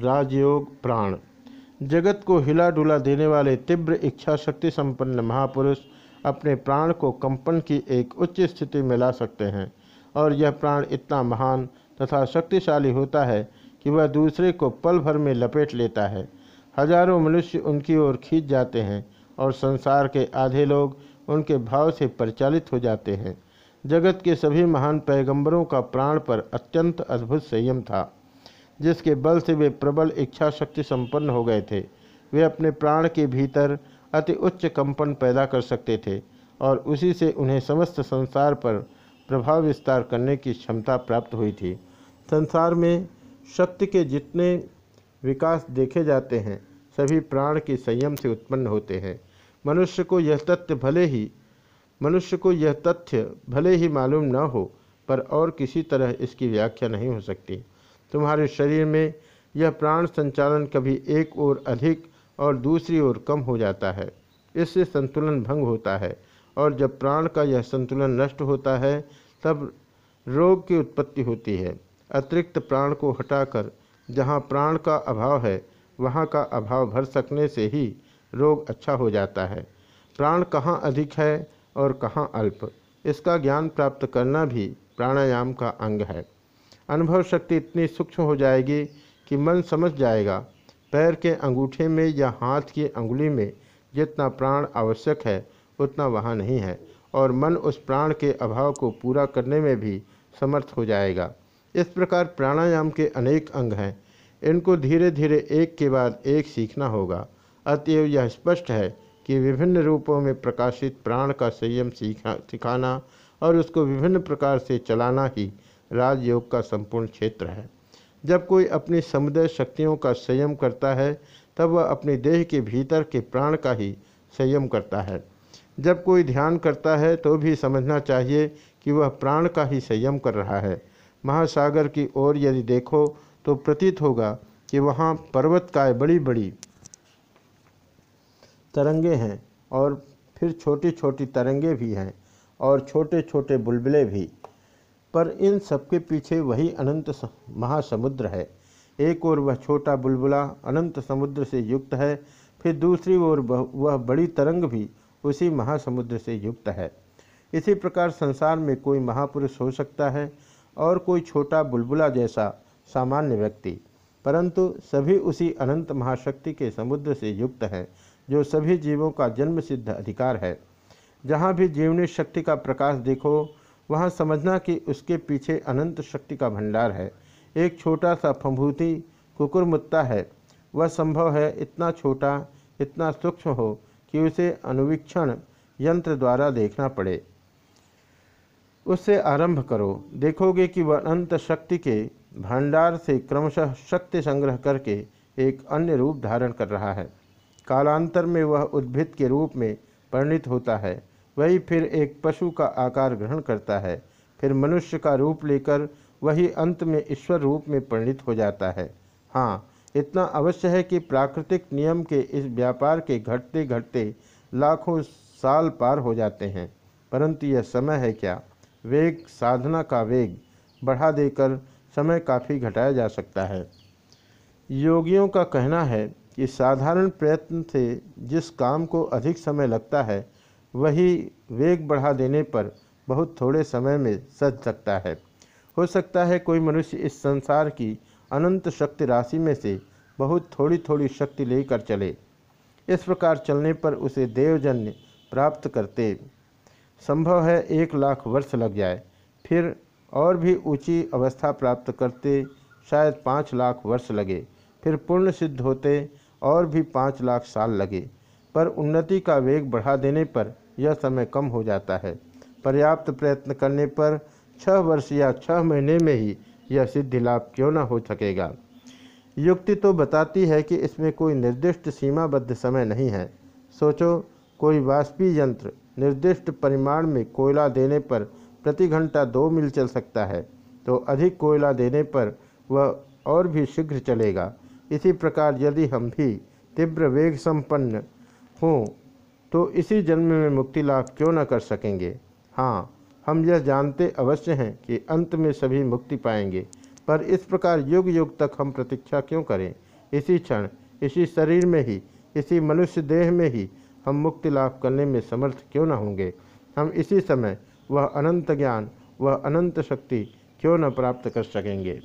राजयोग प्राण। जगत को हिला डुला देने वाले तीव्र इच्छा शक्ति संपन्न महापुरुष अपने प्राण को कंपन की एक उच्च स्थिति में ला सकते हैं और यह प्राण इतना महान तथा शक्तिशाली होता है कि वह दूसरे को पल भर में लपेट लेता है। हज़ारों मनुष्य उनकी ओर खींच जाते हैं और संसार के आधे लोग उनके भाव से परिचालित हो जाते हैं। जगत के सभी महान पैगंबरों का प्राण पर अत्यंत अद्भुत संयम था। जिसके बल से वे प्रबल इच्छा शक्ति संपन्न हो गए थे। वे अपने प्राण के भीतर अति उच्च कंपन पैदा कर सकते थे और उसी से उन्हें समस्त संसार पर प्रभाव विस्तार करने की क्षमता प्राप्त हुई थी। संसार में शक्ति के जितने विकास देखे जाते हैं, सभी प्राण के संयम से उत्पन्न होते हैं। मनुष्य को यह तथ्य भले ही, मनुष्य को यह तथ्य भले ही मालूम न हो, पर और किसी तरह इसकी व्याख्या नहीं हो सकती। तुम्हारे शरीर में यह प्राण संचालन कभी एक ओर अधिक और दूसरी ओर कम हो जाता है। इससे संतुलन भंग होता है और जब प्राण का यह संतुलन नष्ट होता है, तब रोग की उत्पत्ति होती है। अतिरिक्त प्राण को हटाकर जहाँ प्राण का अभाव है, वहाँ का अभाव भर सकने से ही रोग अच्छा हो जाता है। प्राण कहाँ अधिक है और कहाँ अल्प, इसका ज्ञान प्राप्त करना भी प्राणायाम का अंग है। अनुभव शक्ति इतनी सूक्ष्म हो जाएगी कि मन समझ जाएगा। पैर के अंगूठे में या हाथ की अंगुली में जितना प्राण आवश्यक है, उतना वहाँ नहीं है और मन उस प्राण के अभाव को पूरा करने में भी समर्थ हो जाएगा। इस प्रकार प्राणायाम के अनेक अंग हैं। इनको धीरे धीरे एक के बाद एक सीखना होगा। अतएव यह स्पष्ट है कि विभिन्न रूपों में प्रकाशित प्राण का संयम सीखा, सिखाना और उसको विभिन्न प्रकार से चलाना ही राजयोग का संपूर्ण क्षेत्र है। जब कोई अपनी समुदय शक्तियों का संयम करता है, तब वह अपने देह के भीतर के प्राण का ही संयम करता है। जब कोई ध्यान करता है तो भी समझना चाहिए कि वह प्राण का ही संयम कर रहा है। महासागर की ओर यदि देखो तो प्रतीत होगा कि वहाँ पर्वत काय बड़ी बड़ी तरंगे हैं और फिर छोटी छोटी तरंगे भी हैं और छोटे छोटे बुलबुले भी। पर इन सबके पीछे वही अनंत महासमुद्र है। एक ओर वह छोटा बुलबुला अनंत समुद्र से युक्त है, फिर दूसरी ओर वह बड़ी तरंग भी उसी महासमुद्र से युक्त है। इसी प्रकार संसार में कोई महापुरुष हो सकता है और कोई छोटा बुलबुला जैसा सामान्य व्यक्ति। परंतु सभी उसी अनंत महाशक्ति के समुद्र से युक्त हैं, जो सभी जीवों का जन्म सिद्ध अधिकार है। जहाँ भी जीवनी शक्ति का प्रकाश देखो वहाँ समझना कि उसके पीछे अनंत शक्ति का भंडार है। एक छोटा सा फंभूति कुकुरमुत्ता है। वह संभव है इतना छोटा, इतना सूक्ष्म हो कि उसे अनुवीक्षण यंत्र द्वारा देखना पड़े। उससे आरंभ करो। देखोगे कि वह अनंत शक्ति के भंडार से क्रमशः शक्ति संग्रह करके एक अन्य रूप धारण कर रहा है। कालांतर में वह उद्भिद के रूप में परिणित होता है। वही फिर एक पशु का आकार ग्रहण करता है। फिर मनुष्य का रूप लेकर वही अंत में ईश्वर रूप में परिणित हो जाता है। हाँ इतना अवश्य है कि प्राकृतिक नियम के इस व्यापार के घटते घटते लाखों साल पार हो जाते हैं। परंतु यह समय है क्या? वेग, साधना का वेग बढ़ा देकर समय काफ़ी घटाया जा सकता है। योगियों का कहना है कि साधारण प्रयत्न से जिस काम को अधिक समय लगता है वही वेग बढ़ा देने पर बहुत थोड़े समय में सज सकता है। हो सकता है कोई मनुष्य इस संसार की अनंत शक्ति राशि में से बहुत थोड़ी थोड़ी शक्ति लेकर चले। इस प्रकार चलने पर उसे देवजन्य प्राप्त करते। संभव है एक लाख वर्ष लग जाए, फिर और भी ऊँची अवस्था प्राप्त करते शायद पाँच लाख वर्ष लगे, फिर पूर्ण सिद्ध होते और भी पाँच लाख साल लगे। पर उन्नति का वेग बढ़ा देने पर यह समय कम हो जाता है। पर्याप्त प्रयत्न करने पर छह वर्ष या छः महीने में ही यह सिद्धि लाभ क्यों न हो सकेगा? युक्ति तो बताती है कि इसमें कोई निर्दिष्ट सीमाबद्ध समय नहीं है। सोचो, कोई वाष्पी यंत्र निर्दिष्ट परिमाण में कोयला देने पर प्रति घंटा दो मील चल सकता है तो अधिक कोयला देने पर वह और भी शीघ्र चलेगा। इसी प्रकार यदि हम भी तीव्र वेग संपन्न हों तो इसी जन्म में मुक्ति लाभ क्यों न कर सकेंगे? हाँ हम यह जानते अवश्य हैं कि अंत में सभी मुक्ति पाएँगे, पर इस प्रकार युग युग तक हम प्रतीक्षा क्यों करें? इसी क्षण, इसी शरीर में ही, इसी मनुष्य देह में ही हम मुक्ति लाभ करने में समर्थ क्यों न होंगे? हम इसी समय वह अनंत ज्ञान, वह अनंत शक्ति क्यों न प्राप्त कर सकेंगे?